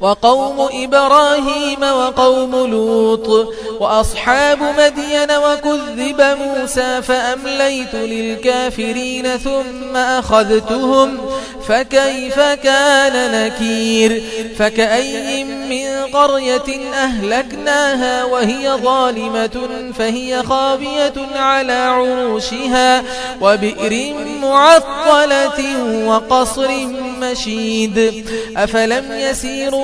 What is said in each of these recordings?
وقوم إبراهيم وقوم لوط وأصحاب مدين وكذب موسى فأمليت للكافرين ثم أخذتهم فكيف كان نكير فكأي من قرية أهلكناها وهي ظالمة فهي خابية على عروشها وبئر معطلة وقصر مشيد أفلم يسيروا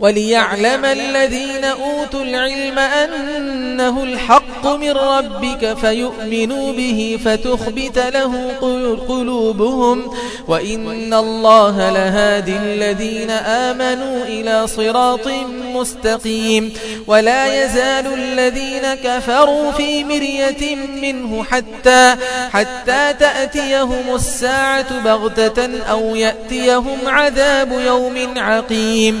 وليعلم الذين أوتوا العلم أنه الحق من ربك فيؤمنوا به فتخبت له قلوبهم وإن الله لهادي الذين آمنوا إلى صراط مستقيم ولا يزال الذين كفروا في مرية منه حتى حتى تأتيهم الساعة بغتة أو يأتيهم عذاب يوم عقيم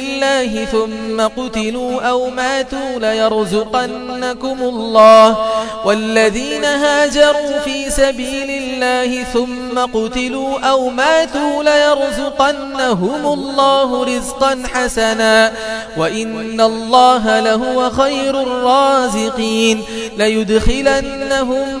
الله ثم قتلوا أو ماتوا ليرزقنكم الله. والذين هاجروا في سبيل الله ثم قتلوا أو ماتوا ليرزقنهم الله رزقا حسنا. وإن الله لهو خير الرازقين. ليدخلنهم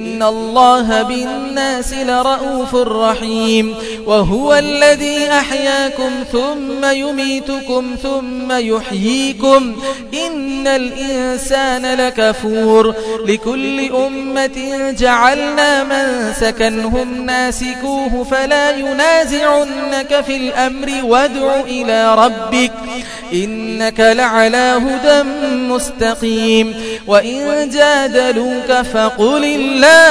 الله بالناس لرؤوف رحيم وهو الذي أحياكم ثم يميتكم ثم يحييكم إن الإنسان لكفور لكل أمة جعلنا من سكنهم ناسكوه فلا ينازعنك في الأمر وادع إلى ربك إنك لعلى هدى مستقيم وإن جادلوك فقل الله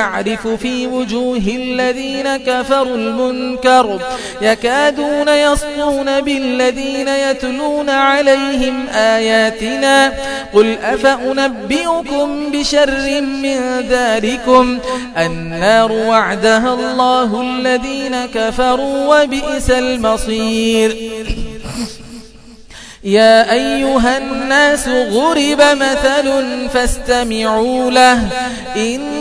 تعرف في وجوه الذين كفروا المنكر يكادون يصطون بالذين يتلون عليهم آياتنا قل أفأنبئكم بشر من ذلكم النار وعدها الله الذين كفروا وبئس المصير يا أيها الناس غرب مثل فاستمعوا له إن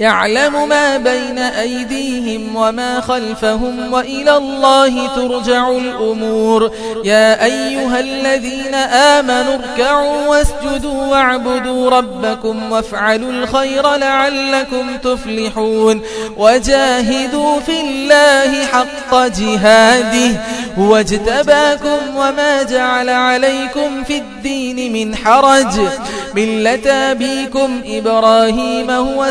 يعلم ما بين أيديهم وما خلفهم وإلى الله ترجع الأمور. يا أيها الذين آمنوا اركعوا واسجدوا واعبدوا ربكم وافعلوا الخير لعلكم تفلحون. وجاهدوا في الله حق جهاده. هو اجتباكم وما جعل عليكم في الدين من حرج. ملة أبيكم إبراهيم هو